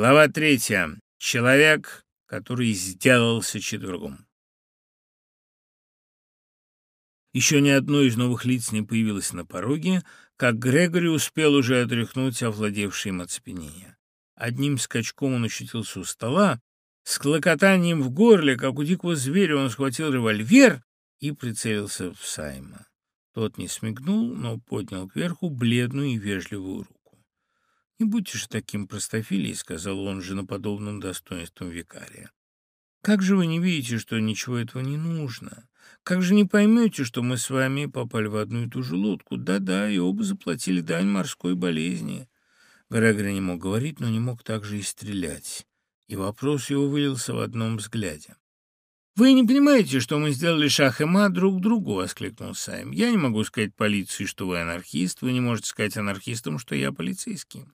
Глава третья. Человек, который сделался четвергом. Еще ни одно из новых лиц не появилось на пороге, как Грегори успел уже отряхнуть овладевшее им оцепенение. Одним скачком он ощутился у стола, с клокотанием в горле, как у дикого зверя, он схватил револьвер и прицелился в Сайма. Тот не смигнул, но поднял кверху бледную и вежливую руку. «Не будьте же таким простофилией», — сказал он женоподобным достоинством викария. «Как же вы не видите, что ничего этого не нужно? Как же не поймете, что мы с вами попали в одну и ту же лодку? Да-да, и оба заплатили дань морской болезни». Грегори не мог говорить, но не мог также и стрелять, и вопрос его вылился в одном взгляде. «Вы не понимаете, что мы сделали шах и мат друг другу?» — воскликнул Сайм. «Я не могу сказать полиции, что вы анархист, вы не можете сказать анархистам, что я полицейский.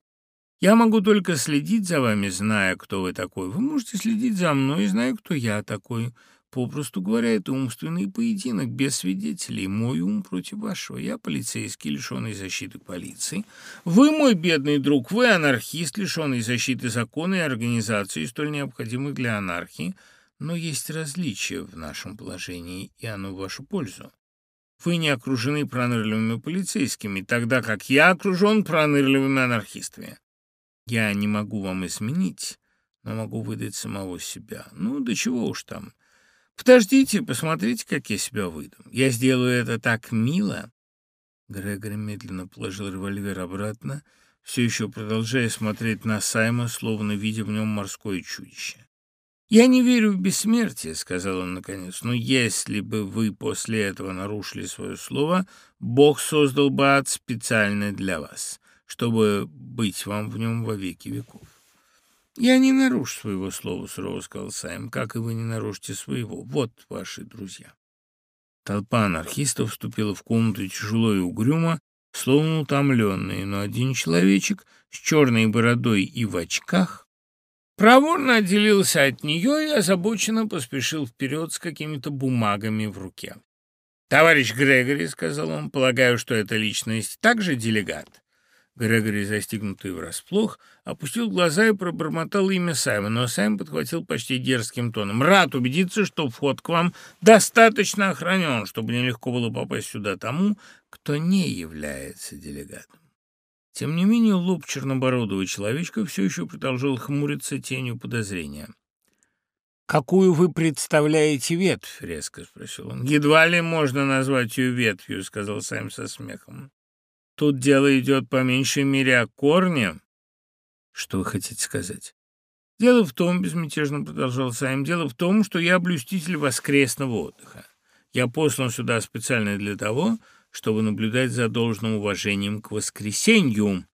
Я могу только следить за вами, зная, кто вы такой. Вы можете следить за мной, зная, кто я такой. Попросту говоря, это умственный поединок, без свидетелей. Мой ум против вашего. Я полицейский, лишенный защиты полиции. Вы, мой бедный друг, вы анархист, лишенный защиты закона и организации, столь необходимых для анархии. Но есть различия в нашем положении, и оно в вашу пользу. Вы не окружены пронырливыми полицейскими, тогда как я окружен пронырливыми анархистами. Я не могу вам изменить, но могу выдать самого себя. Ну, до чего уж там. Подождите, посмотрите, как я себя выдам. Я сделаю это так мило. Грегори медленно положил револьвер обратно, все еще продолжая смотреть на Сайма, словно видя в нем морское чудище. «Я не верю в бессмертие», — сказал он наконец, — «но если бы вы после этого нарушили свое слово, Бог создал бы ад специально для вас, чтобы быть вам в нем во веки веков». «Я не нарушу своего слова», — сурово сказал Сайм, — «как и вы не нарушите своего. Вот ваши друзья». Толпа анархистов вступила в комнату тяжело и угрюмо, словно утомленные, но один человечек с черной бородой и в очках проворно отделился от нее и озабоченно поспешил вперед с какими-то бумагами в руке. «Товарищ Грегори», — сказал он, — «полагаю, что эта личность также делегат». Грегори, застигнутый врасплох, опустил глаза и пробормотал имя Саймона, но Сайм подхватил почти дерзким тоном. «Рад убедиться, что вход к вам достаточно охранен, чтобы нелегко было попасть сюда тому, кто не является делегатом». Тем не менее, лоб чернобородого человечка все еще продолжал хмуриться тенью подозрения. «Какую вы представляете ветвь?» — резко спросил он. «Едва ли можно назвать ее ветвью», — сказал Сайм со смехом. «Тут дело идет по меньшей мере о корне». «Что вы хотите сказать?» «Дело в том, — безмятежно продолжал Сайм, — дело в том, что я блюститель воскресного отдыха. Я послан сюда специально для того, чтобы наблюдать за должным уважением к воскресенью.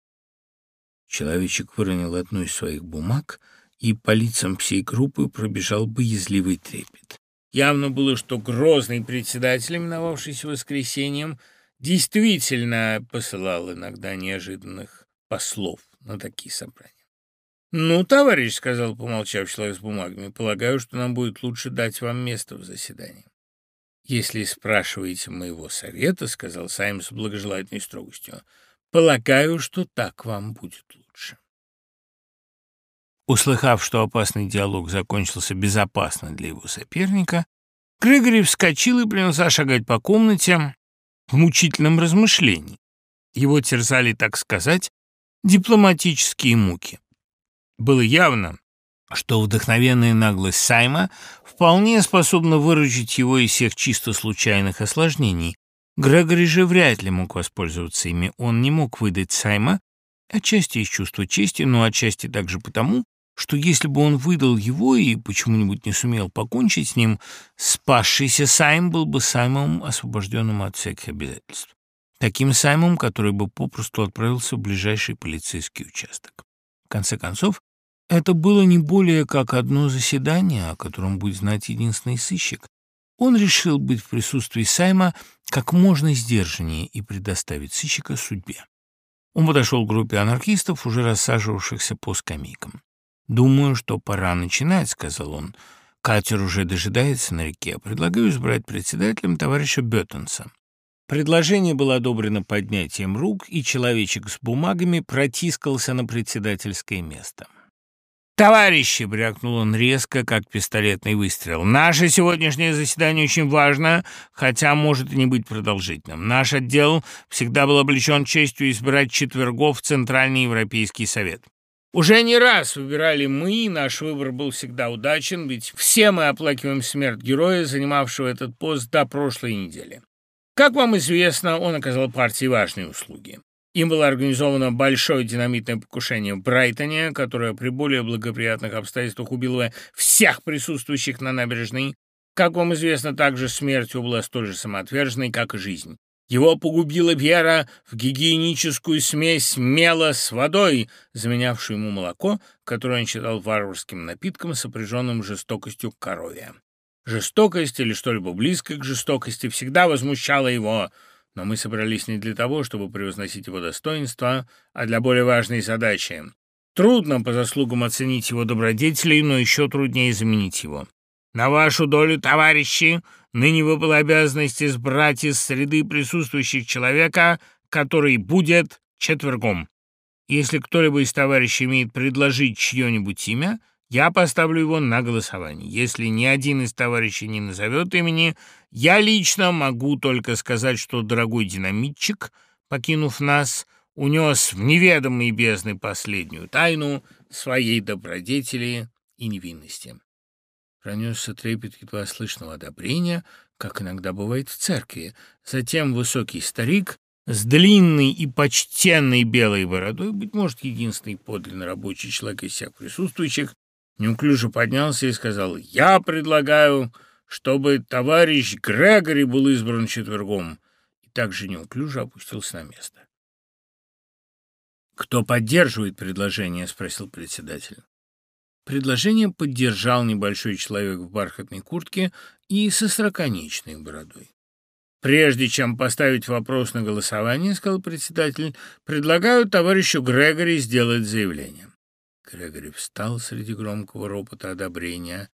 Человечек выронил одну из своих бумаг, и по лицам всей группы пробежал боязливый трепет. Явно было, что грозный председатель, именовавшийся воскресеньем, действительно посылал иногда неожиданных послов на такие собрания. «Ну, товарищ», — сказал, помолчав человек с бумагами, — «полагаю, что нам будет лучше дать вам место в заседании». «Если спрашиваете моего совета, — сказал Сайм с благожелательной строгостью, — полагаю, что так вам будет лучше». Услыхав, что опасный диалог закончился безопасно для его соперника, Грегори вскочил и принялся шагать по комнате в мучительном размышлении. Его терзали, так сказать, дипломатические муки. Было явно, что вдохновенная наглость Сайма вполне способна выручить его из всех чисто случайных осложнений. Грегори же вряд ли мог воспользоваться ими. Он не мог выдать Сайма, отчасти из чувства чести, но отчасти также потому, что если бы он выдал его и почему-нибудь не сумел покончить с ним, спасшийся Сайм был бы Саймом, освобожденным от всяких обязательств. Таким Саймом, который бы попросту отправился в ближайший полицейский участок. В конце концов, это было не более как одно заседание, о котором будет знать единственный сыщик. Он решил быть в присутствии Сайма как можно сдержаннее и предоставить сыщика судьбе. Он подошел к группе анархистов, уже рассаживавшихся по скамейкам. «Думаю, что пора начинать», — сказал он. «Катер уже дожидается на реке. Предлагаю избрать председателем товарища Беттенса». Предложение было одобрено поднятием рук, и человечек с бумагами протискался на председательское место. «Товарищи!» — брякнул он резко, как пистолетный выстрел. «Наше сегодняшнее заседание очень важно, хотя может и не быть продолжительным. Наш отдел всегда был облечен честью избрать четвергов в Центральный Европейский Совет. Уже не раз выбирали мы, наш выбор был всегда удачен, ведь все мы оплакиваем смерть героя, занимавшего этот пост до прошлой недели. Как вам известно, он оказал партии важные услуги. Им было организовано большое динамитное покушение в Брайтоне, которое при более благоприятных обстоятельствах убило всех присутствующих на набережной. Как вам известно, также смерть была столь же самоотверженной, как и жизнь. Его погубила вера в гигиеническую смесь мела с водой, заменявшую ему молоко, которое он считал варварским напитком, сопряженным жестокостью к корове. Жестокость или что-либо близкое к жестокости всегда возмущала его, но мы собрались не для того, чтобы превозносить его достоинства, а для более важной задачи. Трудно по заслугам оценить его добродетелей, но еще труднее заменить его. На вашу долю, товарищи, ныне выпала обязанность избрать из среды присутствующих человека, который будет четвергом. Если кто-либо из товарищей имеет предложить чье-нибудь имя, я поставлю его на голосование. Если ни один из товарищей не назовет имени, я лично могу только сказать, что дорогой динамитчик, покинув нас, унес в неведомые бездны последнюю тайну своей добродетели и невинности. Пронесся трепет едва слышного одобрения, как иногда бывает в церкви. Затем высокий старик с длинной и почтенной белой бородой, быть может, единственный подлинно рабочий человек из всех присутствующих, неуклюже поднялся и сказал, «Я предлагаю, чтобы товарищ Грегори был избран четвергом», и также неуклюже опустился на место. «Кто поддерживает предложение?» — спросил председатель. Предложение поддержал небольшой человек в бархатной куртке и со сороконечной бородой. «Прежде чем поставить вопрос на голосование, — сказал председатель, — предлагаю товарищу Грегори сделать заявление». Грегори встал среди громкого ропота одобрения.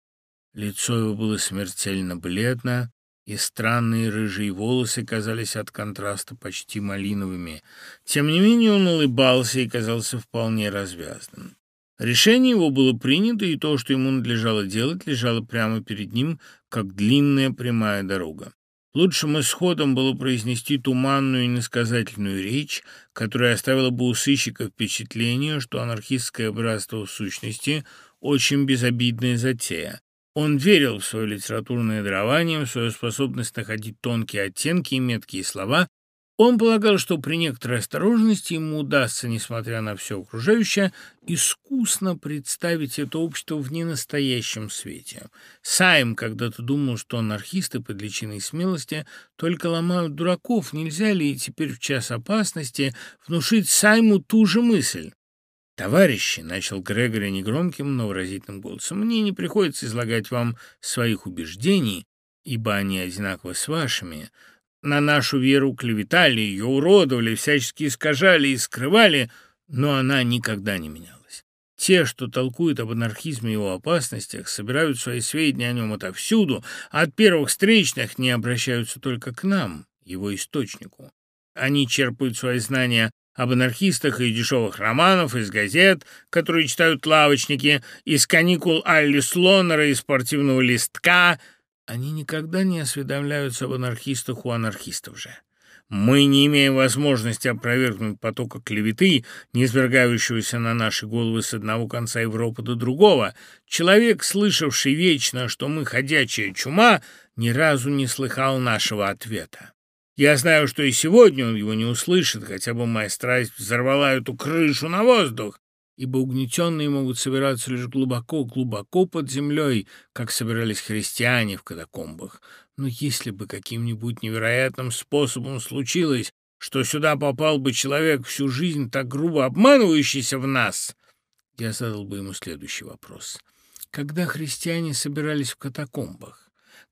Лицо его было смертельно бледно, и странные рыжие волосы казались от контраста почти малиновыми. Тем не менее он улыбался и казался вполне развязным. Решение его было принято, и то, что ему надлежало делать, лежало прямо перед ним, как длинная прямая дорога. Лучшим исходом было произнести туманную и несказательную речь, которая оставила бы у сыщика впечатление, что анархистское братство в сущности очень безобидная затея. Он верил в свое литературное дарование, в свою способность находить тонкие оттенки и меткие слова, он полагал, что при некоторой осторожности ему удастся, несмотря на все окружающее, искусно представить это общество в ненастоящем свете. Сайм когда-то думал, что анархисты под личиной смелости только ломают дураков. Нельзя ли теперь в час опасности внушить Сайму ту же мысль? «Товарищи», — начал Грегори негромким, но выразительным голосом, — «мне не приходится излагать вам своих убеждений, ибо они одинаковы с вашими» на нашу веру клеветали, ее уродовали, всячески искажали и скрывали, но она никогда не менялась. Те, что толкуют об анархизме и его опасностях, собирают свои сведения о нем отовсюду, а от первых встречных не обращаются только к нам, его источнику. Они черпают свои знания об анархистах и дешевых романов, из газет, которые читают лавочники, из каникул Алли Слонера и спортивного листка — они никогда не осведомляются об анархистах у анархистов же. Мы не имеем возможности опровергнуть потока клеветы, не извергающегося на наши головы с одного конца Европы до другого. Человек, слышавший вечно, что мы ходячая чума, ни разу не слыхал нашего ответа. Я знаю, что и сегодня он его не услышит, хотя бы моя страсть взорвала эту крышу на воздух, ибо угнетенные могут собираться лишь глубоко-глубоко под землей, как собирались христиане в катакомбах. Но если бы каким-нибудь невероятным способом случилось, что сюда попал бы человек всю жизнь так грубо обманывающийся в нас, я задал бы ему следующий вопрос. Когда христиане собирались в катакомбах,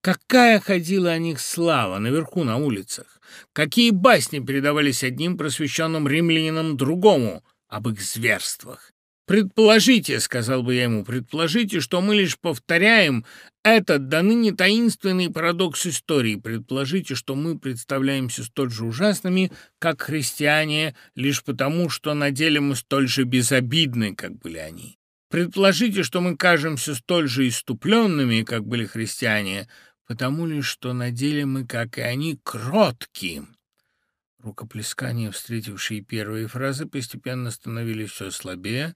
Какая ходила о них слава наверху на улицах? Какие басни передавались одним просвещенным римлянинам другому об их зверствах? «Предположите, — сказал бы я ему, — предположите, что мы лишь повторяем этот до ныне таинственный парадокс истории. Предположите, что мы представляемся столь же ужасными, как христиане, лишь потому, что на деле мы столь же безобидны, как были они. Предположите, что мы кажемся столь же иступленными, как были христиане, потому ли, что на деле мы, как и они, кротки. Рукоплескания, встретившие первые фразы, постепенно становились все слабее,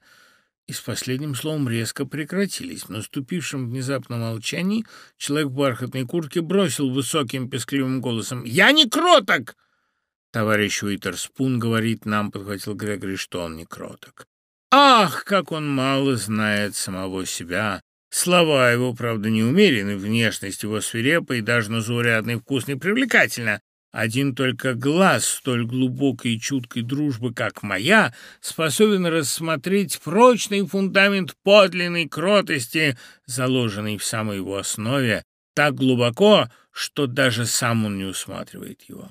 и с последним словом резко прекратились. В наступившем внезапном молчании человек в бархатной куртке бросил высоким пескливым голосом «Я не кроток!» «Товарищ Уитерспун говорит нам, — подхватил Грегори, — что он не кроток. Ах, как он мало знает самого себя! Слова его, правда, не умерены, внешность его свирепа и даже на заурядный вкус непривлекательна. Один только глаз столь глубокой и чуткой дружбы, как моя, способен рассмотреть прочный фундамент подлинной кротости, заложенный в самой его основе, так глубоко, что даже сам он не усматривает его.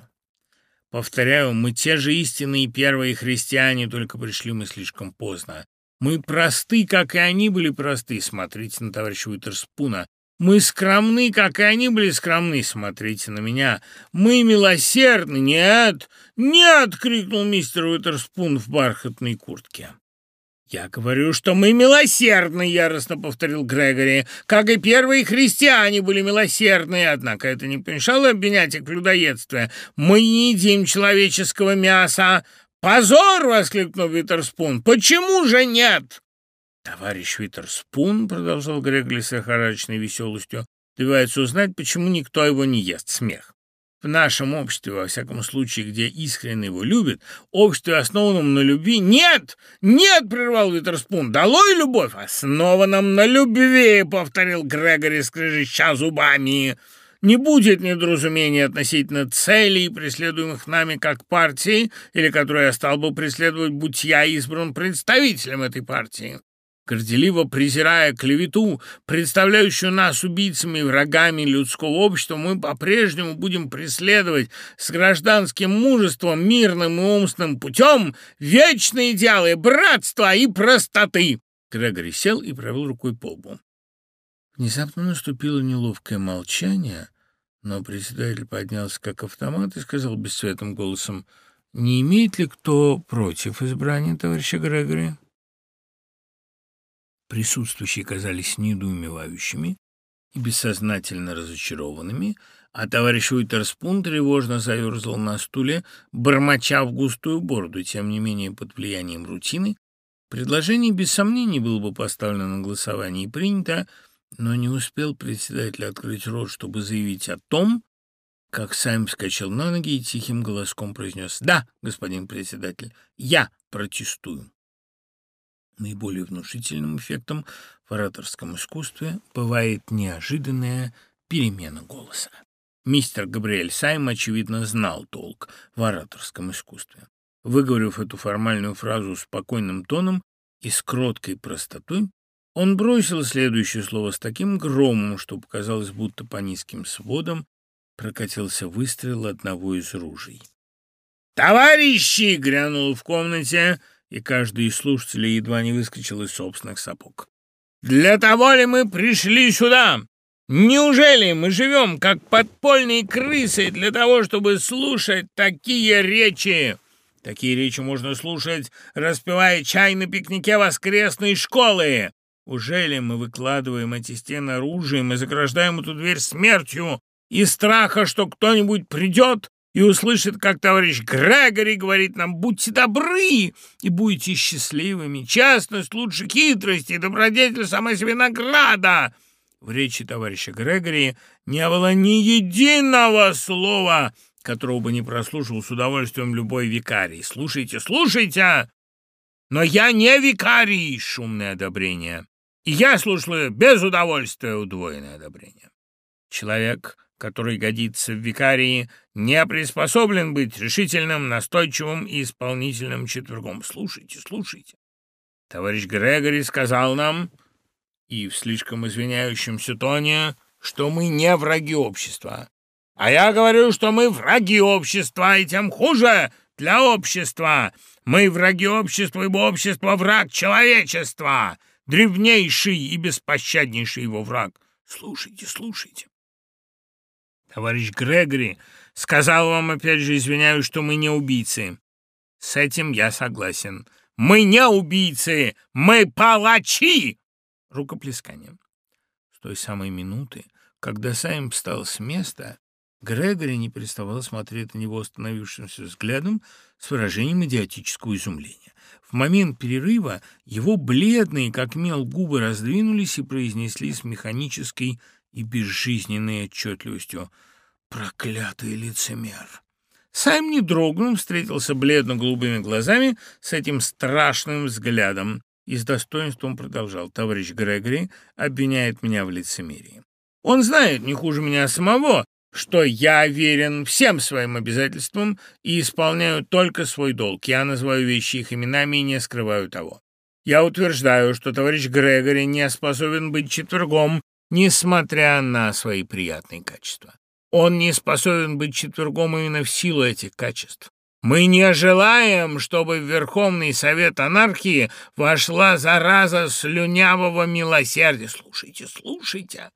Повторяю, мы те же истинные первые христиане, только пришли мы слишком поздно. Мы просты, как и они были просты. Смотрите на товарища Уитерспуна. Мы скромны, как и они были скромны. Смотрите на меня. Мы милосердны. Нет, нет, крикнул мистер Уитерспун в бархатной куртке. «Я говорю, что мы милосердны», — яростно повторил Грегори, «как и первые христиане были милосердны, однако это не помешало обвинять их в людоедстве. Мы не едим человеческого мяса». «Позор!» — воскликнул Витерспун. «Почему же нет?» «Товарищ Витерспун», — продолжал Грегори с охарачной веселостью, «добивается узнать, почему никто его не ест. Смех. В нашем обществе, во всяком случае, где искренне его любят, обществе, основанном на любви... Нет! Нет, прервал Витерспун, долой любовь, основанном на любви, повторил Грегори, скрежеща зубами. Не будет недоразумения относительно целей, преследуемых нами как партии, или которые я стал бы преследовать, будь я избран представителем этой партии горделиво презирая клевету, представляющую нас убийцами и врагами людского общества, мы по-прежнему будем преследовать с гражданским мужеством, мирным и умственным путем вечные идеалы братства и простоты. Грегори сел и провел рукой по лбу. Внезапно наступило неловкое молчание, но председатель поднялся как автомат и сказал бесцветным голосом, «Не имеет ли кто против избрания товарища Грегори?» Присутствующие казались недоумевающими и бессознательно разочарованными, а товарищ Уитерспун тревожно заерзал на стуле, бормоча в густую бороду. Тем не менее, под влиянием рутины предложение без сомнений было бы поставлено на голосование и принято, но не успел председатель открыть рот, чтобы заявить о том, как Сайм вскочил на ноги и тихим голоском произнес «Да, господин председатель, я протестую». Наиболее внушительным эффектом в ораторском искусстве бывает неожиданная перемена голоса. Мистер Габриэль Сайм, очевидно, знал толк в ораторском искусстве. Выговорив эту формальную фразу спокойным тоном и с кроткой простотой, он бросил следующее слово с таким громом, что показалось, будто по низким сводам прокатился выстрел одного из ружей. «Товарищи!» — грянул в комнате — и каждый из слушателей едва не выскочил из собственных сапог. «Для того ли мы пришли сюда? Неужели мы живем, как подпольные крысы, для того, чтобы слушать такие речи?» Такие речи можно слушать, распевая чай на пикнике воскресной школы. Ужели мы выкладываем эти стены оружием и заграждаем эту дверь смертью из страха, что кто-нибудь придет и услышит, как товарищ Грегори говорит нам «Будьте добры и будете счастливыми! Частность лучше хитрости, добродетель сама себе награда!» В речи товарища Грегори не было ни единого слова, которого бы не прослушал с удовольствием любой викарий. «Слушайте, слушайте!» «Но я не викарий!» — шумное одобрение. «И я слушаю без удовольствия удвоенное одобрение». Человек который годится в викарии, не приспособлен быть решительным, настойчивым и исполнительным четвергом. Слушайте, слушайте. Товарищ Грегори сказал нам, и в слишком извиняющемся тоне, что мы не враги общества. А я говорю, что мы враги общества, и тем хуже для общества. Мы враги общества, ибо общество — враг человечества, древнейший и беспощаднейший его враг. Слушайте, слушайте. Товарищ Грегори сказал вам, опять же, извиняюсь, что мы не убийцы. С этим я согласен. Мы не убийцы! Мы палачи!» Рукоплескание. С той самой минуты, когда Сайм встал с места, Грегори не переставал смотреть на него остановившимся взглядом с выражением идиотического изумления. В момент перерыва его бледные, как мел, губы раздвинулись и произнесли с механической и безжизненной отчетливостью «Проклятый лицемер!» Сайм, не дрогнул, встретился бледно-голубыми глазами с этим страшным взглядом и с достоинством продолжал. «Товарищ Грегори обвиняет меня в лицемерии. Он знает, не хуже меня самого, что я верен всем своим обязательствам и исполняю только свой долг. Я называю вещи их именами и не скрываю того. Я утверждаю, что товарищ Грегори не способен быть четвергом, несмотря на свои приятные качества. Он не способен быть четвергом именно в силу этих качеств. Мы не желаем, чтобы в Верховный Совет Анархии вошла зараза слюнявого милосердия. Слушайте, слушайте.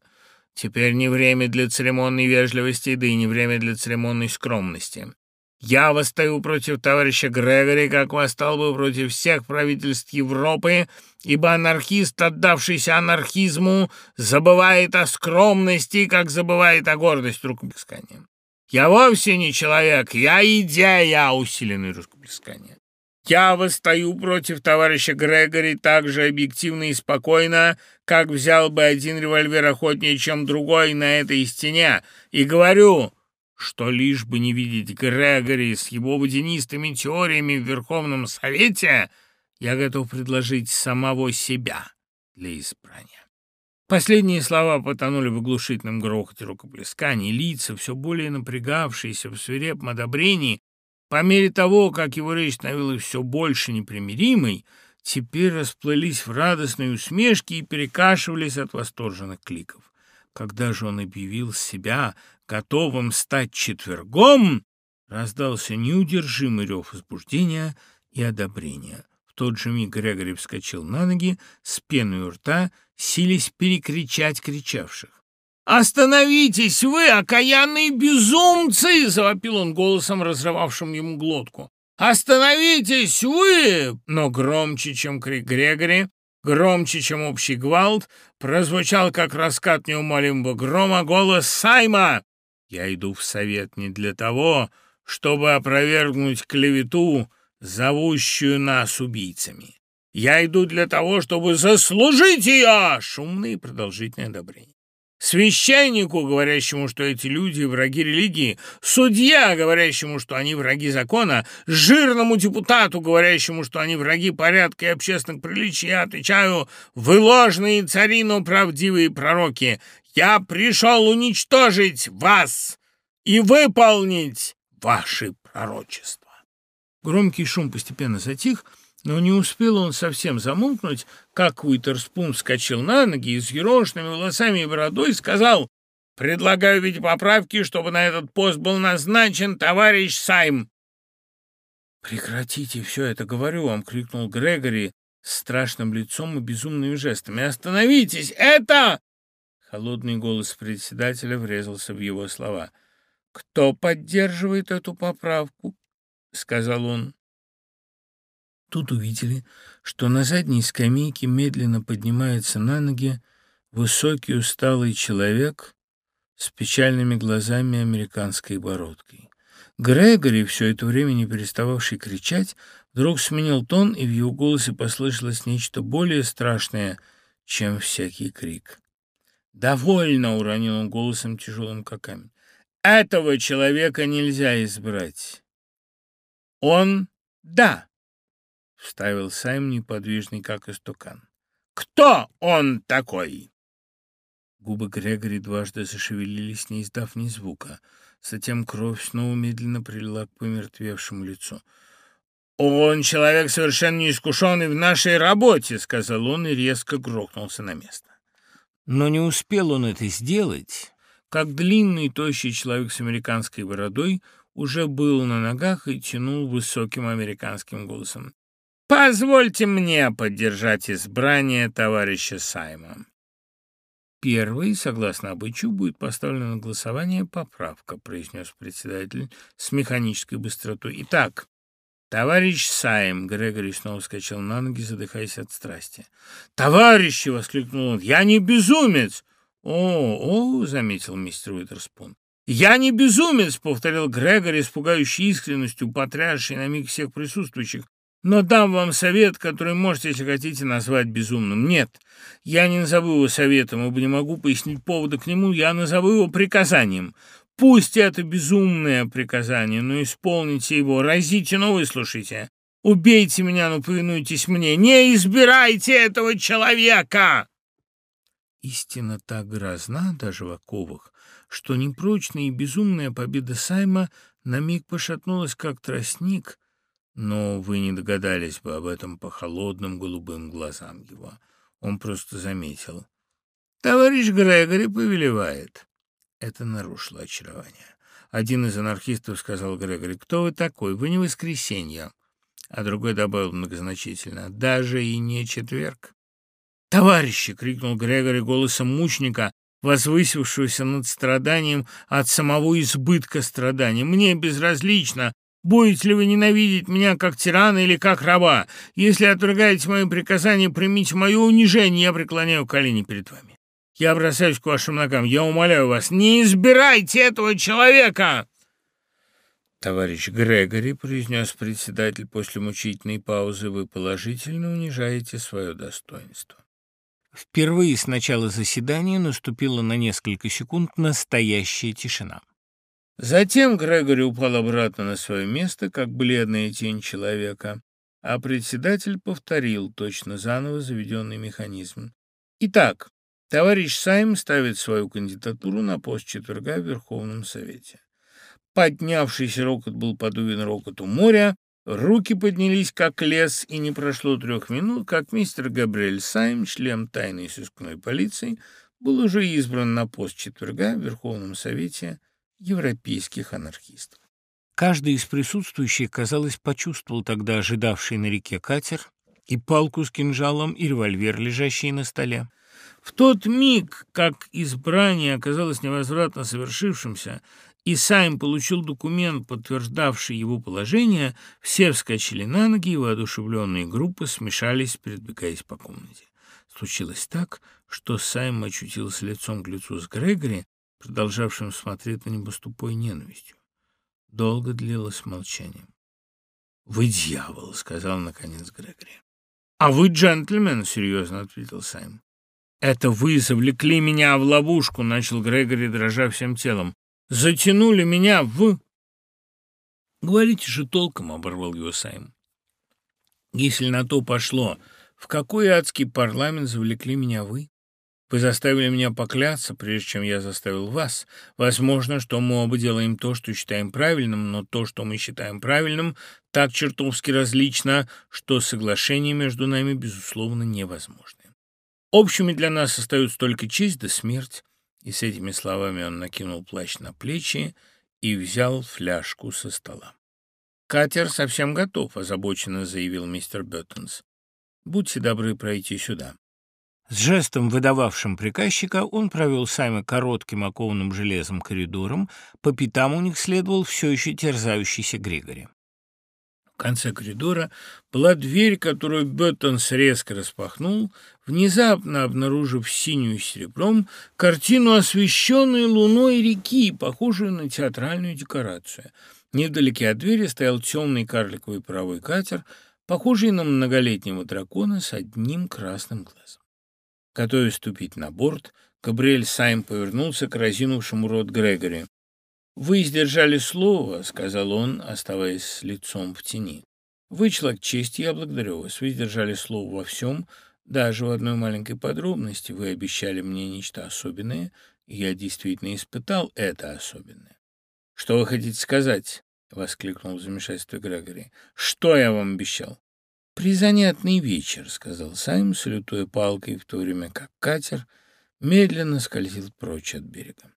Теперь не время для церемонной вежливости, да и не время для церемонной скромности. Я восстаю против товарища Грегори, как восстал бы против всех правительств Европы, ибо анархист, отдавшийся анархизму, забывает о скромности, как забывает о гордости рукоплескания. Я вовсе не человек, я идея, усиленный рукоплескание. Я восстаю против товарища Грегори так же объективно и спокойно, как взял бы один револьвер охотнее, чем другой на этой стене, и говорю, что лишь бы не видеть Грегори с его водянистыми теориями в Верховном Совете, я готов предложить самого себя для избрания. Последние слова потонули в оглушительном грохоте рукоплесканий, лица, все более напрягавшиеся в свирепом одобрении, по мере того, как его речь становилась все больше непримиримой, теперь расплылись в радостной усмешке и перекашивались от восторженных кликов. Когда же он объявил себя готовым стать четвергом, раздался неудержимый рев возбуждения и одобрения. В тот же миг Грегори вскочил на ноги, с пеной у рта, сились перекричать кричавших. «Остановитесь вы, окаянные безумцы!» — завопил он голосом, разрывавшим ему глотку. «Остановитесь вы!» Но громче, чем крик Грегори, громче, чем общий гвалт, прозвучал, как раскат неумолимого грома, голос Сайма. «Я иду в совет не для того, чтобы опровергнуть клевету, зовущую нас убийцами. Я иду для того, чтобы заслужить ее!» Шумные продолжительные одобрения священнику, говорящему, что эти люди враги религии, судья, говорящему, что они враги закона, жирному депутату, говорящему, что они враги порядка и общественных приличий, я отвечаю, вы ложные цари, но правдивые пророки. Я пришел уничтожить вас и выполнить ваши пророчества. Громкий шум постепенно затих, но не успел он совсем замолкнуть, как Уитерспун вскочил на ноги и с ерошенными волосами и бородой сказал «Предлагаю ведь поправки, чтобы на этот пост был назначен товарищ Сайм». «Прекратите все это, говорю вам!» — крикнул Грегори с страшным лицом и безумными жестами. «Остановитесь! Это...» Холодный голос председателя врезался в его слова. «Кто поддерживает эту поправку?» — сказал он. Тут увидели, что на задней скамейке медленно поднимается на ноги высокий усталый человек с печальными глазами американской бородкой. Грегори, все это время не перестававший кричать, вдруг сменил тон, и в его голосе послышалось нечто более страшное, чем всякий крик. «Довольно!» — уронил он голосом тяжелым, как камень. «Этого человека нельзя избрать. Он — да!» — вставил Сайм, неподвижный, как истукан. «Кто он такой?» Губы Грегори дважды зашевелились, не издав ни звука. Затем кровь снова медленно прилила к помертвевшему лицу. «Он человек совершенно неискушенный в нашей работе», — сказал он и резко грохнулся на место. Но не успел он это сделать, как длинный, тощий человек с американской бородой уже был на ногах и тянул высоким американским голосом. Позвольте мне поддержать избрание товарища Сайма. Первый, согласно обычаю, будет поставлена на голосование поправка, произнес председатель с механической быстротой. Итак, «Товарищ Сайм!» — Грегори снова вскочил на ноги, задыхаясь от страсти. «Товарищи!» — воскликнул он. «Я не безумец!» «О, о!» — заметил мистер Уитерспун. «Я не безумец!» — повторил Грегори с искренностью, потрясший на миг всех присутствующих. «Но дам вам совет, который можете, если хотите, назвать безумным. Нет, я не назову его советом, ибо не могу пояснить повода к нему, я назову его приказанием. Пусть это безумное приказание, но исполните его, разите, но выслушайте. Убейте меня, но повинуйтесь мне. Не избирайте этого человека!» Истина так грозна даже в оковах, что непрочная и безумная победа Сайма на миг пошатнулась, как тростник, но вы не догадались бы об этом по холодным голубым глазам его. Он просто заметил. «Товарищ Грегори повелевает». Это нарушило очарование. Один из анархистов сказал Грегори, «Кто вы такой? Вы не воскресенье». А другой добавил многозначительно, «Даже и не четверг». «Товарищи!» — крикнул Грегори голосом мучника, возвысившегося над страданием от самого избытка страдания. «Мне безразлично, будете ли вы ненавидеть меня как тирана или как раба. Если отвергаете мои приказания, примите мое унижение, я преклоняю колени перед вами». Я бросаюсь к вашим ногам. Я умоляю вас, не избирайте этого человека!» «Товарищ Грегори», — произнес председатель после мучительной паузы, — «вы положительно унижаете свое достоинство». Впервые с начала заседания наступила на несколько секунд настоящая тишина. Затем Грегори упал обратно на свое место, как бледная тень человека, а председатель повторил точно заново заведенный механизм. «Итак, Товарищ Сайм ставит свою кандидатуру на пост четверга в Верховном Совете. Поднявшийся рокот был подуян рокоту моря, руки поднялись как лес, и не прошло трех минут, как мистер Габриэль Сайм, член тайной сыскной полиции, был уже избран на пост четверга в Верховном Совете европейских анархистов. Каждый из присутствующих, казалось, почувствовал тогда ожидавший на реке катер и палку с кинжалом, и револьвер, лежащий на столе. В тот миг, как избрание оказалось невозвратно совершившимся, и Сайм получил документ, подтверждавший его положение, все вскочили на ноги, и воодушевленные группы смешались, передвигаясь по комнате. Случилось так, что Сайм очутился лицом к лицу с Грегори, продолжавшим смотреть на него с тупой ненавистью. Долго длилось молчание. «Вы дьявол», — сказал наконец Грегори. «А вы джентльмен», — серьезно ответил Сайм. «Это вы завлекли меня в ловушку», — начал Грегори, дрожа всем телом. «Затянули меня в...» «Говорите же толком», — оборвал его Сайм. «Если на то пошло, в какой адский парламент завлекли меня вы? Вы заставили меня покляться, прежде чем я заставил вас. Возможно, что мы оба делаем то, что считаем правильным, но то, что мы считаем правильным, так чертовски различно, что соглашение между нами, безусловно, невозможно. Общими для нас остаются только честь да смерть. И с этими словами он накинул плащ на плечи и взял фляжку со стола. «Катер совсем готов», — озабоченно заявил мистер Беттонс. «Будьте добры пройти сюда». С жестом, выдававшим приказчика, он провел Сайма коротким окованным железом коридором, по пятам у них следовал все еще терзающийся Григори конце коридора была дверь, которую Беттонс резко распахнул, внезапно обнаружив синюю серебром картину освещенной луной реки, похожую на театральную декорацию. Невдалеке от двери стоял темный карликовый паровой катер, похожий на многолетнего дракона с одним красным глазом. Готовясь ступить на борт, Габриэль Сайм повернулся к разинувшему рот Грегори. «Вы сдержали слово», — сказал он, оставаясь с лицом в тени. «Вы человек чести, я благодарю вас. Вы сдержали слово во всем, даже в одной маленькой подробности. Вы обещали мне нечто особенное, и я действительно испытал это особенное». «Что вы хотите сказать?» — воскликнул в замешательстве Грегори. «Что я вам обещал?» «Призанятный вечер», — сказал Сайм, салютуя палкой, в то время как катер медленно скользил прочь от берега.